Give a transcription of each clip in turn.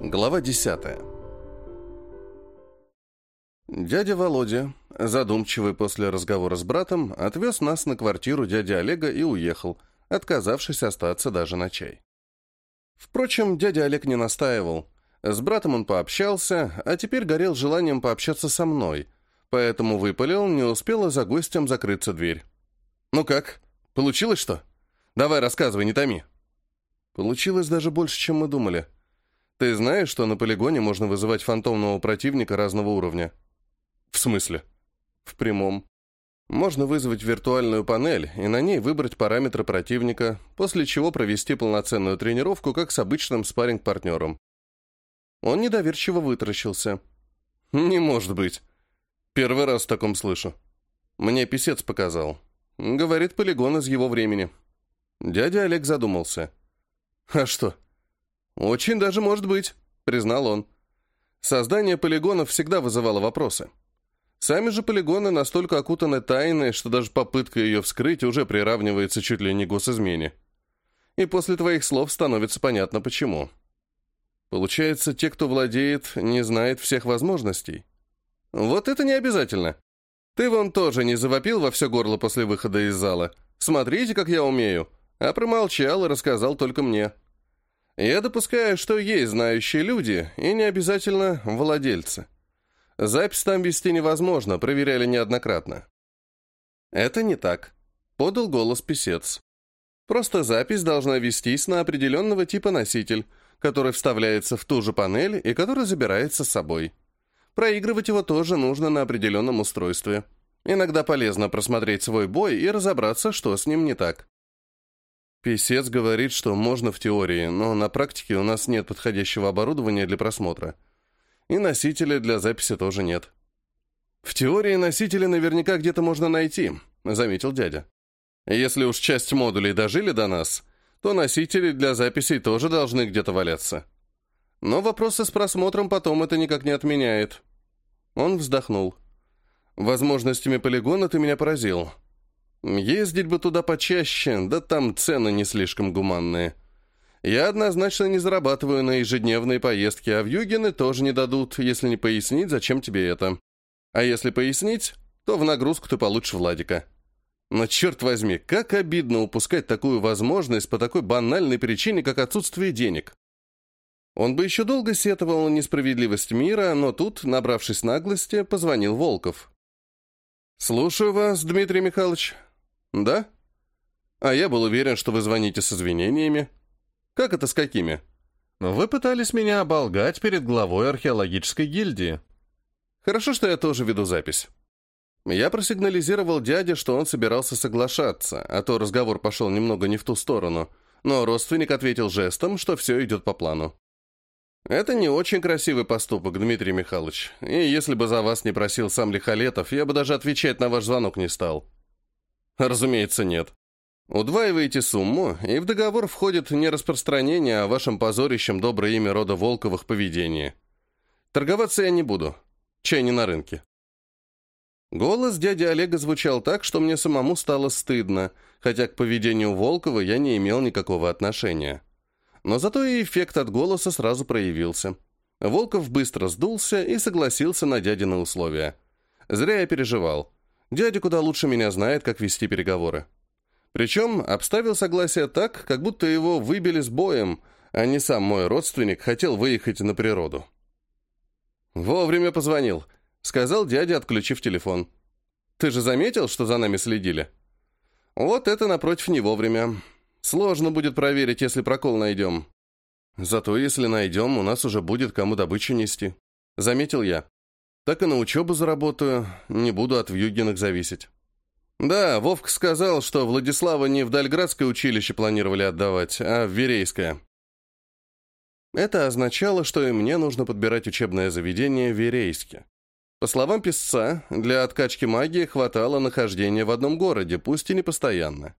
Глава 10. Дядя Володя, задумчивый после разговора с братом, отвез нас на квартиру дяди Олега и уехал, отказавшись остаться даже на чай. Впрочем, дядя Олег не настаивал. С братом он пообщался, а теперь горел желанием пообщаться со мной, поэтому выпалил, не успела за гостем закрыться дверь. «Ну как? Получилось что? Давай рассказывай, не томи». Получилось даже больше, чем мы думали. Ты знаешь, что на полигоне можно вызывать фантомного противника разного уровня? В смысле? В прямом. Можно вызвать виртуальную панель и на ней выбрать параметры противника, после чего провести полноценную тренировку, как с обычным спарринг-партнером. Он недоверчиво вытаращился. «Не может быть. Первый раз в таком слышу. Мне писец показал. Говорит, полигон из его времени». Дядя Олег задумался. «А что?» «Очень даже может быть», — признал он. Создание полигонов всегда вызывало вопросы. Сами же полигоны настолько окутаны тайной, что даже попытка ее вскрыть уже приравнивается чуть ли не госизмене. И после твоих слов становится понятно, почему. Получается, те, кто владеет, не знает всех возможностей. Вот это не обязательно. Ты вон тоже не завопил во все горло после выхода из зала. Смотрите, как я умею. А промолчал и рассказал только мне. Я допускаю, что есть знающие люди, и не обязательно владельцы. Запись там вести невозможно, проверяли неоднократно. Это не так, подал голос писец. Просто запись должна вестись на определенного типа носитель, который вставляется в ту же панель и который забирается с собой. Проигрывать его тоже нужно на определенном устройстве. Иногда полезно просмотреть свой бой и разобраться, что с ним не так. Песец говорит, что можно в теории, но на практике у нас нет подходящего оборудования для просмотра. И носителя для записи тоже нет. В теории носители наверняка где-то можно найти, заметил дядя. Если уж часть модулей дожили до нас, то носители для записей тоже должны где-то валяться. Но вопросы с просмотром потом это никак не отменяет. Он вздохнул. Возможностями полигона ты меня поразил. Ездить бы туда почаще, да там цены не слишком гуманные. Я однозначно не зарабатываю на ежедневные поездки, а в Югины тоже не дадут, если не пояснить, зачем тебе это. А если пояснить, то в нагрузку ты получишь Владика. Но черт возьми, как обидно упускать такую возможность по такой банальной причине, как отсутствие денег. Он бы еще долго сетовал на несправедливость мира, но тут, набравшись наглости, позвонил Волков. «Слушаю вас, Дмитрий Михайлович», «Да? А я был уверен, что вы звоните с извинениями. Как это с какими?» «Вы пытались меня оболгать перед главой археологической гильдии. Хорошо, что я тоже веду запись». Я просигнализировал дяде, что он собирался соглашаться, а то разговор пошел немного не в ту сторону, но родственник ответил жестом, что все идет по плану. «Это не очень красивый поступок, Дмитрий Михайлович, и если бы за вас не просил сам Лихолетов, я бы даже отвечать на ваш звонок не стал». Разумеется, нет. Удваиваете сумму, и в договор входит не распространение о вашем позорищем доброе имя рода Волковых поведении. Торговаться я не буду. Чай не на рынке. Голос дяди Олега звучал так, что мне самому стало стыдно, хотя к поведению Волкова я не имел никакого отношения. Но зато и эффект от голоса сразу проявился. Волков быстро сдулся и согласился на дядины условия. Зря я переживал. Дядя куда лучше меня знает, как вести переговоры. Причем обставил согласие так, как будто его выбили с боем, а не сам мой родственник хотел выехать на природу. «Вовремя позвонил», — сказал дядя, отключив телефон. «Ты же заметил, что за нами следили?» «Вот это напротив не вовремя. Сложно будет проверить, если прокол найдем. Зато если найдем, у нас уже будет кому добычу нести», — заметил я. Так и на учебу заработаю, не буду от Вьюгиных зависеть. Да, Вовк сказал, что Владислава не в Дальградское училище планировали отдавать, а в Верейское. Это означало, что и мне нужно подбирать учебное заведение в Верейске. По словам писца, для откачки магии хватало нахождения в одном городе, пусть и не постоянно.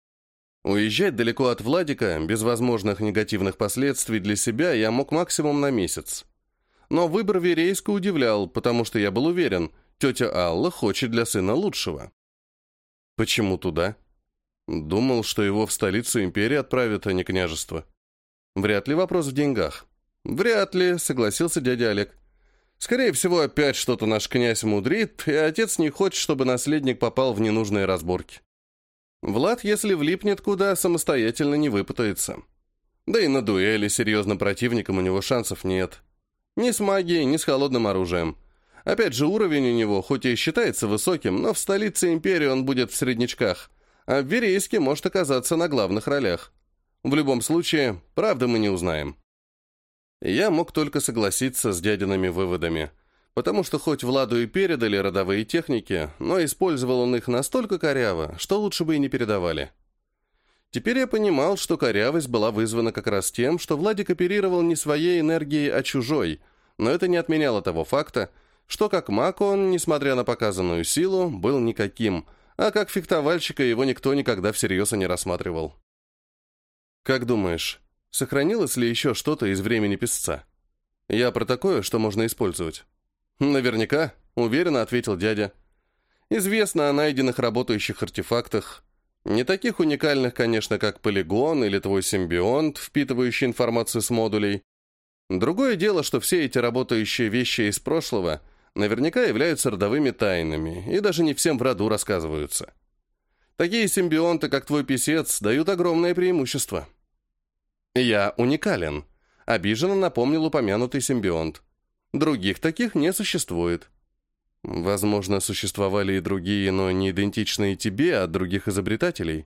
Уезжать далеко от Владика, без возможных негативных последствий для себя, я мог максимум на месяц. Но выбор Верейска удивлял, потому что я был уверен, тетя Алла хочет для сына лучшего. Почему туда? Думал, что его в столицу империи отправят, а не княжество. Вряд ли вопрос в деньгах. «Вряд ли», — согласился дядя Олег. «Скорее всего, опять что-то наш князь мудрит, и отец не хочет, чтобы наследник попал в ненужные разборки. Влад, если влипнет куда, самостоятельно не выпутается. Да и на дуэли серьезным противником у него шансов нет. Ни с магией, ни с холодным оружием. Опять же, уровень у него, хоть и считается высоким, но в столице империи он будет в среднячках, а в Верейске может оказаться на главных ролях. В любом случае, правда мы не узнаем. Я мог только согласиться с дядиными выводами, потому что хоть Владу и передали родовые техники, но использовал он их настолько коряво, что лучше бы и не передавали. Теперь я понимал, что корявость была вызвана как раз тем, что Владик оперировал не своей энергией, а чужой, но это не отменяло того факта, что как маг он, несмотря на показанную силу, был никаким, а как фехтовальщика его никто никогда всерьез не рассматривал. «Как думаешь, сохранилось ли еще что-то из времени писца? Я про такое, что можно использовать?» «Наверняка», — уверенно ответил дядя. «Известно о найденных работающих артефактах. Не таких уникальных, конечно, как полигон или твой симбионт, впитывающий информацию с модулей. Другое дело, что все эти работающие вещи из прошлого наверняка являются родовыми тайнами и даже не всем в роду рассказываются. Такие симбионты, как твой писец, дают огромное преимущество». «Я уникален», — обиженно напомнил упомянутый симбионт. Других таких не существует. Возможно, существовали и другие, но не идентичные тебе от других изобретателей.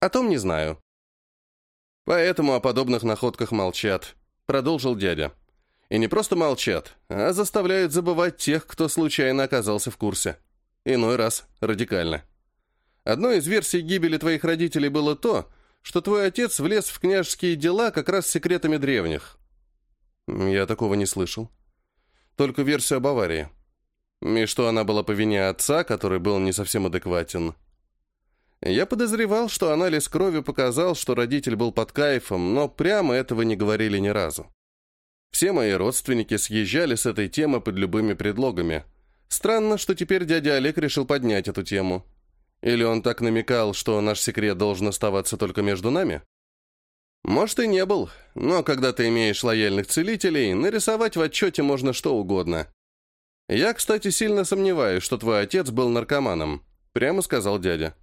О том не знаю. Поэтому о подобных находках молчат, продолжил дядя. И не просто молчат, а заставляют забывать тех, кто случайно оказался в курсе. Иной раз радикально. Одной из версий гибели твоих родителей было то, что твой отец влез в княжеские дела как раз с секретами древних. Я такого не слышал только версию об аварии. И что она была по вине отца, который был не совсем адекватен. Я подозревал, что анализ крови показал, что родитель был под кайфом, но прямо этого не говорили ни разу. Все мои родственники съезжали с этой темы под любыми предлогами. Странно, что теперь дядя Олег решил поднять эту тему. Или он так намекал, что наш секрет должен оставаться только между нами? Может, и не был, но когда ты имеешь лояльных целителей, нарисовать в отчете можно что угодно. Я, кстати, сильно сомневаюсь, что твой отец был наркоманом, прямо сказал дядя.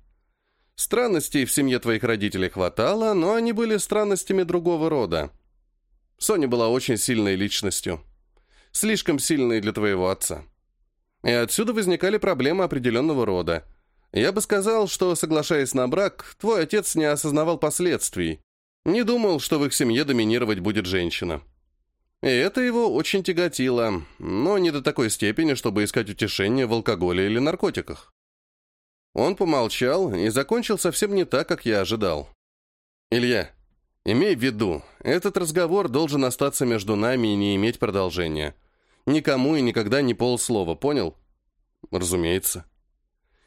Странностей в семье твоих родителей хватало, но они были странностями другого рода. Соня была очень сильной личностью. Слишком сильной для твоего отца. И отсюда возникали проблемы определенного рода. Я бы сказал, что, соглашаясь на брак, твой отец не осознавал последствий, не думал, что в их семье доминировать будет женщина. И это его очень тяготило, но не до такой степени, чтобы искать утешение в алкоголе или наркотиках. Он помолчал и закончил совсем не так, как я ожидал. «Илья, имей в виду, этот разговор должен остаться между нами и не иметь продолжения. Никому и никогда не полслова, понял?» «Разумеется».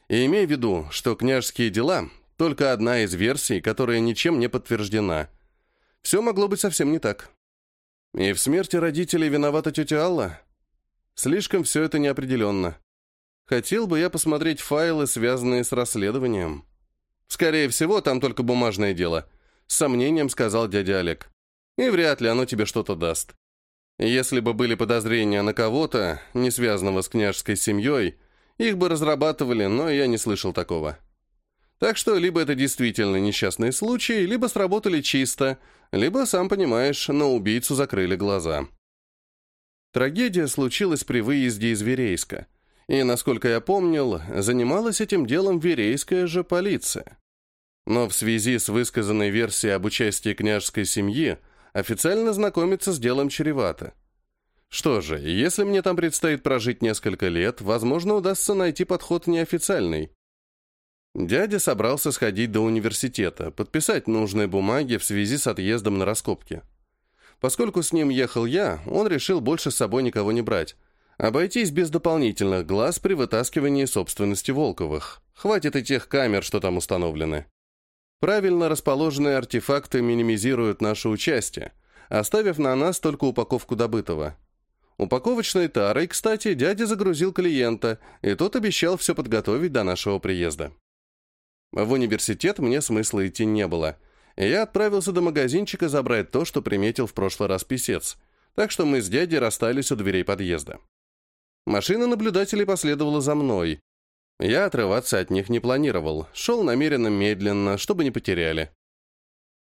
«И имей в виду, что княжеские дела только одна из версий, которая ничем не подтверждена. Все могло быть совсем не так. И в смерти родителей виновата тетя Алла? Слишком все это неопределенно. Хотел бы я посмотреть файлы, связанные с расследованием. Скорее всего, там только бумажное дело. С сомнением сказал дядя Олег. И вряд ли оно тебе что-то даст. Если бы были подозрения на кого-то, не связанного с княжеской семьей, их бы разрабатывали, но я не слышал такого. Так что либо это действительно несчастный случай, либо сработали чисто, либо, сам понимаешь, на убийцу закрыли глаза. Трагедия случилась при выезде из Верейска. И, насколько я помнил, занималась этим делом Верейская же полиция. Но в связи с высказанной версией об участии княжской семьи официально знакомиться с делом чревато. Что же, если мне там предстоит прожить несколько лет, возможно, удастся найти подход неофициальный. Дядя собрался сходить до университета, подписать нужные бумаги в связи с отъездом на раскопки. Поскольку с ним ехал я, он решил больше с собой никого не брать. Обойтись без дополнительных глаз при вытаскивании собственности Волковых. Хватит и тех камер, что там установлены. Правильно расположенные артефакты минимизируют наше участие, оставив на нас только упаковку добытого. Упаковочной тарой, кстати, дядя загрузил клиента, и тот обещал все подготовить до нашего приезда. В университет мне смысла идти не было. Я отправился до магазинчика забрать то, что приметил в прошлый раз писец. так что мы с дядей расстались у дверей подъезда. Машина наблюдателей последовала за мной. Я отрываться от них не планировал, шел намеренно медленно, чтобы не потеряли.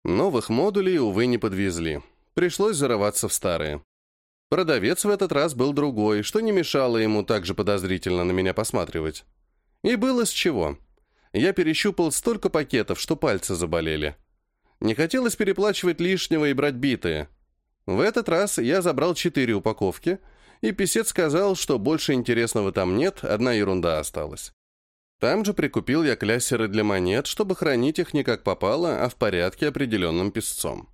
Новых модулей, увы, не подвезли. Пришлось зарываться в старые. Продавец в этот раз был другой, что не мешало ему так же подозрительно на меня посматривать. И было с чего. Я перещупал столько пакетов, что пальцы заболели. Не хотелось переплачивать лишнего и брать битые. В этот раз я забрал четыре упаковки, и писец сказал, что больше интересного там нет, одна ерунда осталась. Там же прикупил я кляссеры для монет, чтобы хранить их не как попало, а в порядке, определенным писцом.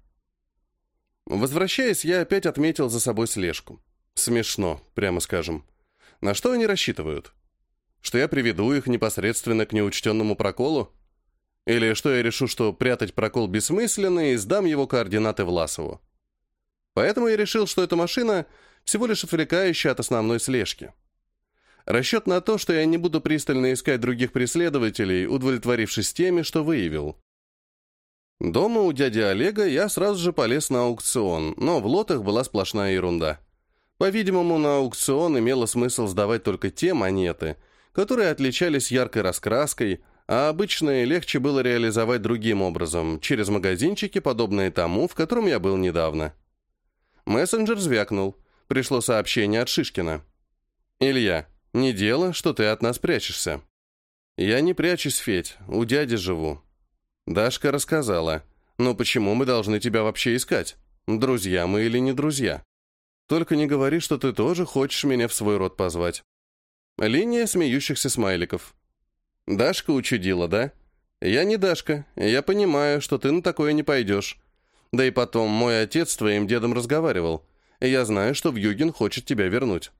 Возвращаясь, я опять отметил за собой слежку. Смешно, прямо скажем. На что они рассчитывают? Что я приведу их непосредственно к неучтенному проколу? Или что я решу, что прятать прокол бессмысленно и сдам его координаты Власову? Поэтому я решил, что эта машина всего лишь отвлекающая от основной слежки. Расчет на то, что я не буду пристально искать других преследователей, удовлетворившись теми, что выявил. Дома у дяди Олега я сразу же полез на аукцион, но в лотах была сплошная ерунда. По-видимому, на аукцион имело смысл сдавать только те монеты, которые отличались яркой раскраской, а обычные легче было реализовать другим образом, через магазинчики, подобные тому, в котором я был недавно. Мессенджер звякнул. Пришло сообщение от Шишкина. «Илья, не дело, что ты от нас прячешься». «Я не прячусь, Федь, у дяди живу». Дашка рассказала. «Но почему мы должны тебя вообще искать? Друзья мы или не друзья? Только не говори, что ты тоже хочешь меня в свой род позвать». Линия смеющихся смайликов. «Дашка учудила, да?» «Я не Дашка. Я понимаю, что ты на такое не пойдешь. Да и потом, мой отец с твоим дедом разговаривал. Я знаю, что Вьюгин хочет тебя вернуть.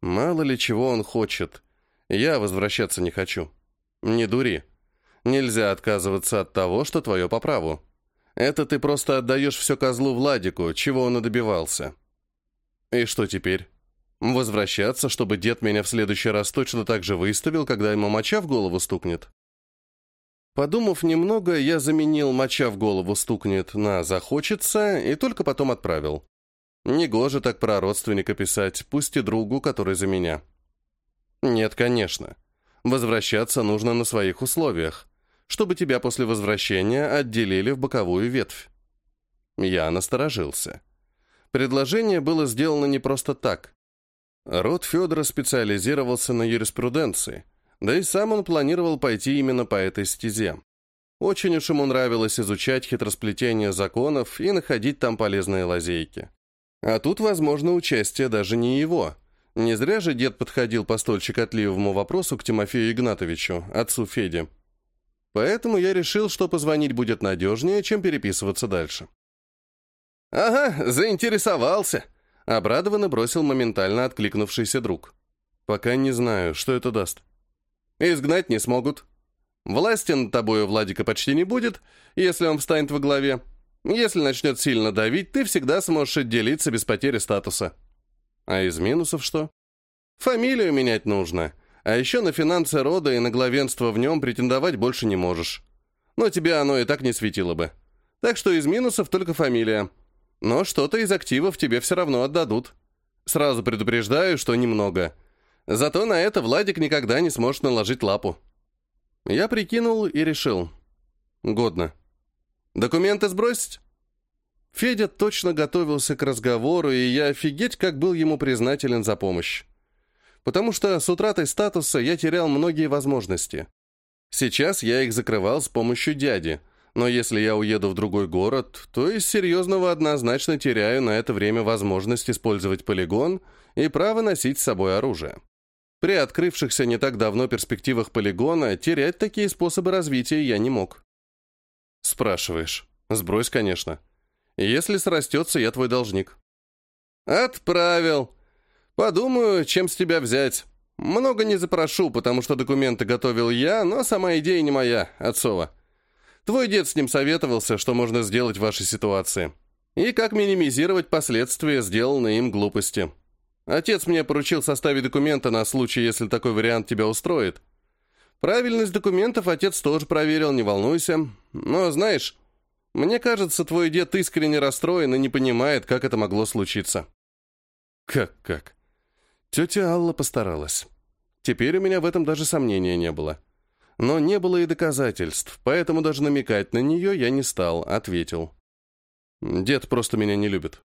Мало ли чего он хочет. Я возвращаться не хочу. Не дури. Нельзя отказываться от того, что твое по праву. Это ты просто отдаешь все козлу Владику, чего он и добивался. И что теперь? Возвращаться, чтобы дед меня в следующий раз точно так же выставил, когда ему моча в голову стукнет? Подумав немного, я заменил «моча в голову стукнет» на «захочется» и только потом отправил. Негоже так про родственника писать, пусть и другу, который за меня. Нет, конечно. Возвращаться нужно на своих условиях, чтобы тебя после возвращения отделили в боковую ветвь. Я насторожился. Предложение было сделано не просто так. Род Федора специализировался на юриспруденции – да и сам он планировал пойти именно по этой стезе. Очень уж ему нравилось изучать хитросплетение законов и находить там полезные лазейки. А тут, возможно, участие даже не его. Не зря же дед подходил по столь щекотливому вопросу к Тимофею Игнатовичу, отцу Феди. Поэтому я решил, что позвонить будет надежнее, чем переписываться дальше. «Ага, заинтересовался!» — обрадованно бросил моментально откликнувшийся друг. «Пока не знаю, что это даст». Изгнать не смогут. Власти над тобою Владика почти не будет, если он встанет во главе. Если начнет сильно давить, ты всегда сможешь отделиться без потери статуса. А из минусов что? Фамилию менять нужно. А еще на финансы рода и на главенство в нем претендовать больше не можешь. Но тебе оно и так не светило бы. Так что из минусов только фамилия. Но что-то из активов тебе все равно отдадут. Сразу предупреждаю, что немного – Зато на это Владик никогда не сможет наложить лапу. Я прикинул и решил. Годно. Документы сбросить? Федя точно готовился к разговору, и я офигеть, как был ему признателен за помощь. Потому что с утратой статуса я терял многие возможности. Сейчас я их закрывал с помощью дяди, но если я уеду в другой город, то из серьезного однозначно теряю на это время возможность использовать полигон и право носить с собой оружие. При открывшихся не так давно перспективах полигона терять такие способы развития я не мог. Спрашиваешь. Сбрось, конечно. Если срастется, я твой должник. Отправил. Подумаю, чем с тебя взять. Много не запрошу, потому что документы готовил я, но сама идея не моя, отцова. Твой дед с ним советовался, что можно сделать в вашей ситуации. И как минимизировать последствия сделанной им глупости. Отец мне поручил составить документы на случай, если такой вариант тебя устроит. Правильность документов отец тоже проверил, не волнуйся. Но, знаешь, мне кажется, твой дед искренне расстроен и не понимает, как это могло случиться. Как-как? Тетя Алла постаралась. Теперь у меня в этом даже сомнения не было. Но не было и доказательств, поэтому даже намекать на нее я не стал, ответил. Дед просто меня не любит.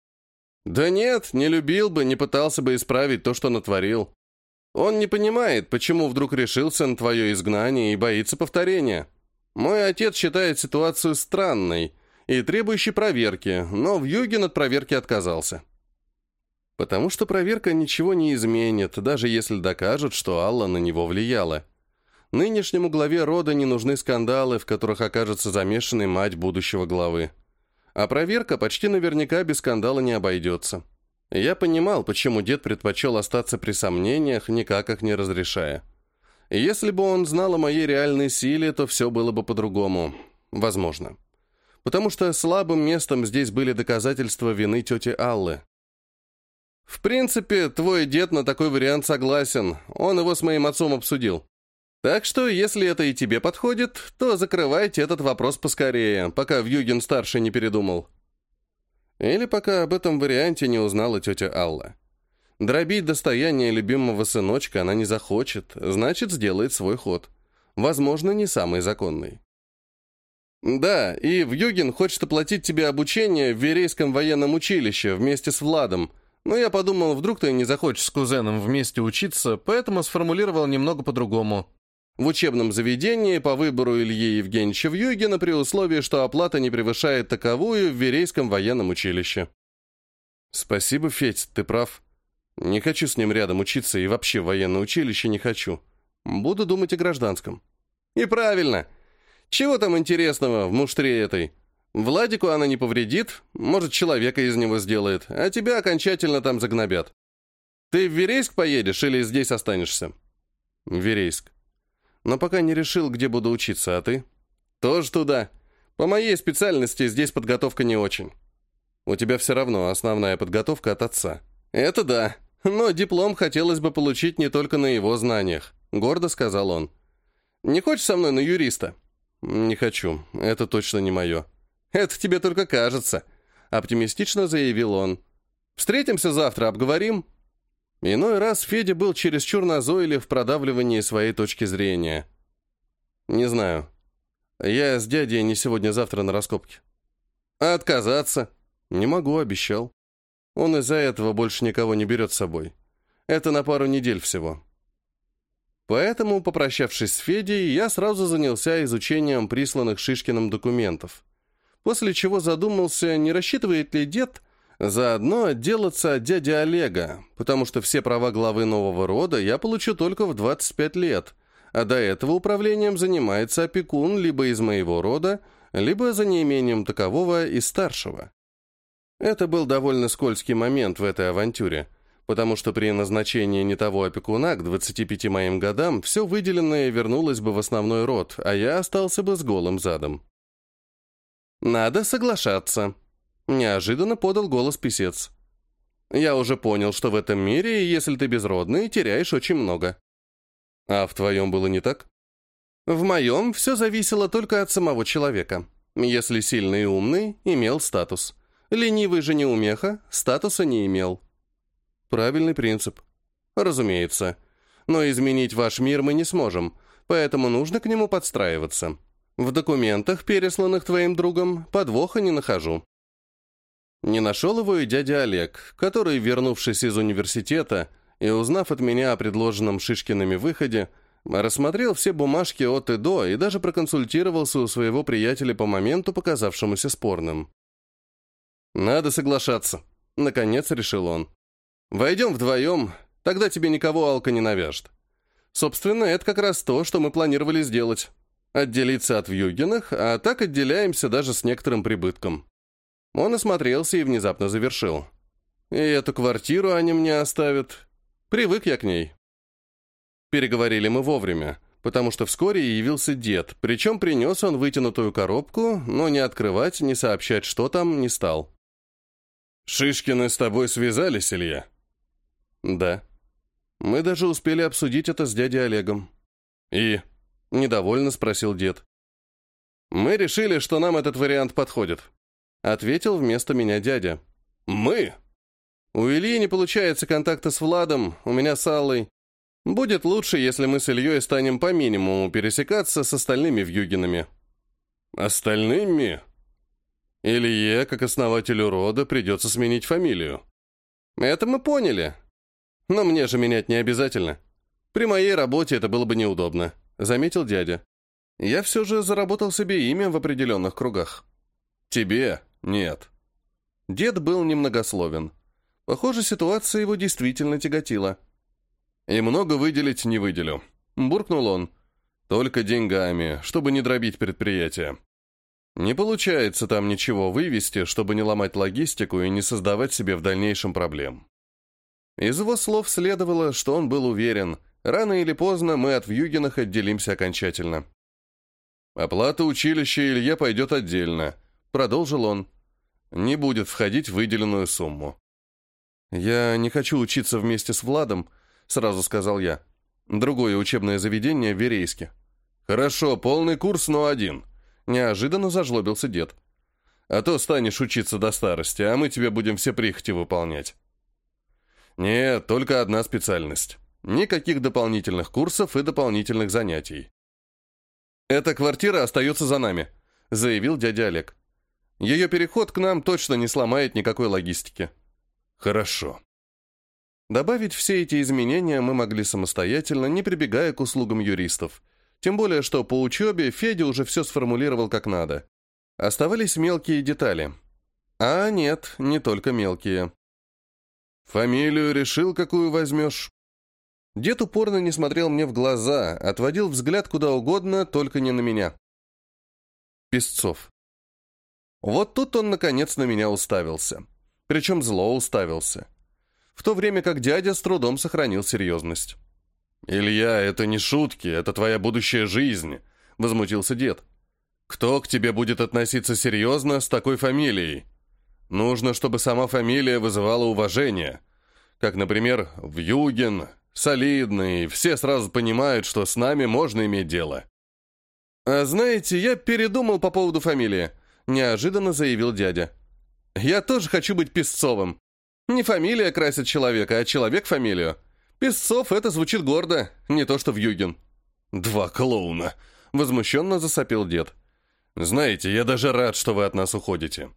Да нет, не любил бы, не пытался бы исправить то, что натворил. Он не понимает, почему вдруг решился на твое изгнание и боится повторения. Мой отец считает ситуацию странной и требующей проверки, но в юге от проверки отказался. Потому что проверка ничего не изменит, даже если докажут, что Алла на него влияла. Нынешнему главе рода не нужны скандалы, в которых окажется замешанной мать будущего главы. А проверка почти наверняка без скандала не обойдется. Я понимал, почему дед предпочел остаться при сомнениях, никак их не разрешая. Если бы он знал о моей реальной силе, то все было бы по-другому. Возможно. Потому что слабым местом здесь были доказательства вины тети Аллы. В принципе, твой дед на такой вариант согласен. Он его с моим отцом обсудил. Так что, если это и тебе подходит, то закрывайте этот вопрос поскорее, пока Вьюгин-старший не передумал. Или пока об этом варианте не узнала тетя Алла. Дробить достояние любимого сыночка она не захочет, значит, сделает свой ход. Возможно, не самый законный. Да, и Вьюгин хочет оплатить тебе обучение в Верейском военном училище вместе с Владом, но я подумал, вдруг ты не захочешь с кузеном вместе учиться, поэтому сформулировал немного по-другому в учебном заведении по выбору Ильи Евгеньевича Вьюгина при условии, что оплата не превышает таковую в Верейском военном училище. Спасибо, Федь, ты прав. Не хочу с ним рядом учиться и вообще в военное училище не хочу. Буду думать о гражданском. И правильно. Чего там интересного в муштре этой? Владику она не повредит, может, человека из него сделает, а тебя окончательно там загнобят. Ты в Верейск поедешь или здесь останешься? В Верейск но пока не решил, где буду учиться, а ты? Тоже туда. По моей специальности здесь подготовка не очень. У тебя все равно основная подготовка от отца. Это да, но диплом хотелось бы получить не только на его знаниях, гордо сказал он. Не хочешь со мной на юриста? Не хочу, это точно не мое. Это тебе только кажется, оптимистично заявил он. Встретимся завтра, обговорим. Иной раз Федя был чересчур назойлив в продавливании своей точки зрения. «Не знаю. Я с дядей не сегодня-завтра на раскопке». «А отказаться?» «Не могу, обещал. Он из-за этого больше никого не берет с собой. Это на пару недель всего». Поэтому, попрощавшись с Федей, я сразу занялся изучением присланных Шишкиным документов, после чего задумался, не рассчитывает ли дед Заодно отделаться от дяди Олега, потому что все права главы нового рода я получу только в 25 лет, а до этого управлением занимается опекун либо из моего рода, либо за неимением такового из старшего. Это был довольно скользкий момент в этой авантюре, потому что при назначении не того опекуна к 25 моим годам все выделенное вернулось бы в основной род, а я остался бы с голым задом. «Надо соглашаться», Неожиданно подал голос писец. «Я уже понял, что в этом мире, если ты безродный, теряешь очень много». «А в твоем было не так?» «В моем все зависело только от самого человека. Если сильный и умный, имел статус. Ленивый же неумеха, статуса не имел». «Правильный принцип». «Разумеется. Но изменить ваш мир мы не сможем, поэтому нужно к нему подстраиваться. В документах, пересланных твоим другом, подвоха не нахожу. Не нашел его и дядя Олег, который, вернувшись из университета и узнав от меня о предложенном Шишкиными выходе, рассмотрел все бумажки от и до и даже проконсультировался у своего приятеля по моменту, показавшемуся спорным. «Надо соглашаться», — наконец решил он. «Войдем вдвоем, тогда тебе никого Алка не навяжет. Собственно, это как раз то, что мы планировали сделать. Отделиться от Вьюгиных, а так отделяемся даже с некоторым прибытком». Он осмотрелся и внезапно завершил. «И эту квартиру они мне оставят. Привык я к ней». Переговорили мы вовремя, потому что вскоре явился дед, причем принес он вытянутую коробку, но не открывать, не сообщать, что там, не стал. «Шишкины с тобой связались, Илья?» «Да. Мы даже успели обсудить это с дядей Олегом». «И?» — недовольно спросил дед. «Мы решили, что нам этот вариант подходит. Ответил вместо меня дядя. «Мы?» У Ильи не получается контакта с Владом, у меня с Аллой. Будет лучше, если мы с Ильей станем по минимуму пересекаться с остальными вьюгинами». «Остальными?» Илье, как основателю рода, придется сменить фамилию. Это мы поняли. Но мне же менять не обязательно. При моей работе это было бы неудобно, заметил дядя. Я все же заработал себе имя в определенных кругах. Тебе нет. Дед был немногословен. Похоже, ситуация его действительно тяготила. «И много выделить не выделю», — буркнул он. «Только деньгами, чтобы не дробить предприятие. Не получается там ничего вывести, чтобы не ломать логистику и не создавать себе в дальнейшем проблем». Из его слов следовало, что он был уверен, рано или поздно мы от Вьюгинах отделимся окончательно. «Оплата училища Илье пойдет отдельно», — продолжил он. «Не будет входить в выделенную сумму». «Я не хочу учиться вместе с Владом», — сразу сказал я. «Другое учебное заведение в Верейске». «Хорошо, полный курс, но один», — неожиданно зажлобился дед. «А то станешь учиться до старости, а мы тебе будем все прихоти выполнять». «Нет, только одна специальность. Никаких дополнительных курсов и дополнительных занятий». «Эта квартира остается за нами», — заявил дядя Олег. «Ее переход к нам точно не сломает никакой логистики». «Хорошо», Добавить все эти изменения мы могли самостоятельно, не прибегая к услугам юристов. Тем более, что по учебе Федя уже все сформулировал как надо. Оставались мелкие детали. А нет, не только мелкие. «Фамилию решил, какую возьмешь?» Дед упорно не смотрел мне в глаза, отводил взгляд куда угодно, только не на меня. Песцов. Вот тут он, наконец, на меня уставился. Причем зло уставился в то время как дядя с трудом сохранил серьезность. «Илья, это не шутки, это твоя будущая жизнь», — возмутился дед. «Кто к тебе будет относиться серьезно с такой фамилией? Нужно, чтобы сама фамилия вызывала уважение. Как, например, Вьюгин, солидный, все сразу понимают, что с нами можно иметь дело». «А знаете, я передумал по поводу фамилии», — неожиданно заявил дядя. «Я тоже хочу быть Песцовым. Не фамилия красит человека, а человек фамилию. Песцов это звучит гордо, не то что Вьюгин. Два клоуна. Возмущенно засопил дед. Знаете, я даже рад, что вы от нас уходите.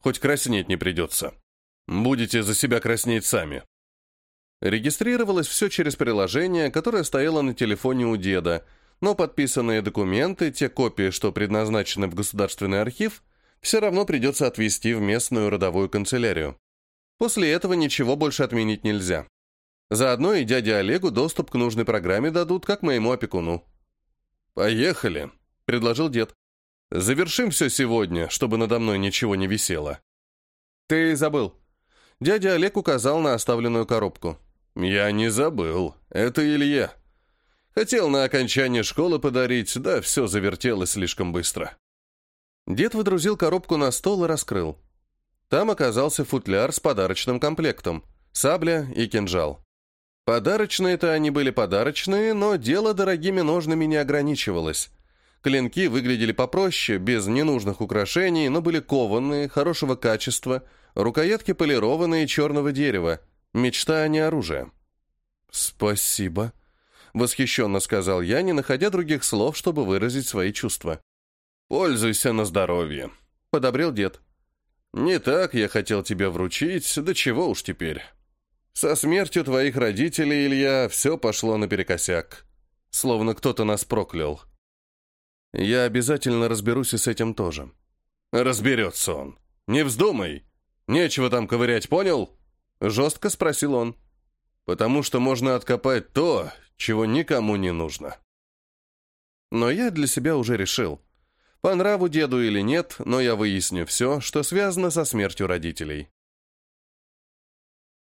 Хоть краснеть не придется. Будете за себя краснеть сами. Регистрировалось все через приложение, которое стояло на телефоне у деда, но подписанные документы, те копии, что предназначены в государственный архив, все равно придется отвезти в местную родовую канцелярию. После этого ничего больше отменить нельзя. Заодно и дяде Олегу доступ к нужной программе дадут, как моему опекуну. «Поехали», — предложил дед. «Завершим все сегодня, чтобы надо мной ничего не висело». «Ты забыл». Дядя Олег указал на оставленную коробку. «Я не забыл. Это Илья. Хотел на окончание школы подарить, да все завертелось слишком быстро». Дед выдрузил коробку на стол и раскрыл. Там оказался футляр с подарочным комплектом, сабля и кинжал. Подарочные-то они были подарочные, но дело дорогими ножными не ограничивалось. Клинки выглядели попроще, без ненужных украшений, но были кованные, хорошего качества, рукоятки полированные черного дерева. Мечта, а не оружие. «Спасибо», — восхищенно сказал я, не находя других слов, чтобы выразить свои чувства. «Пользуйся на здоровье», — подобрел дед. «Не так я хотел тебя вручить, да чего уж теперь. Со смертью твоих родителей, Илья, все пошло наперекосяк. Словно кто-то нас проклял. Я обязательно разберусь и с этим тоже». «Разберется он. Не вздумай. Нечего там ковырять, понял?» Жестко спросил он. «Потому что можно откопать то, чего никому не нужно». Но я для себя уже решил. По нраву деду или нет, но я выясню все, что связано со смертью родителей.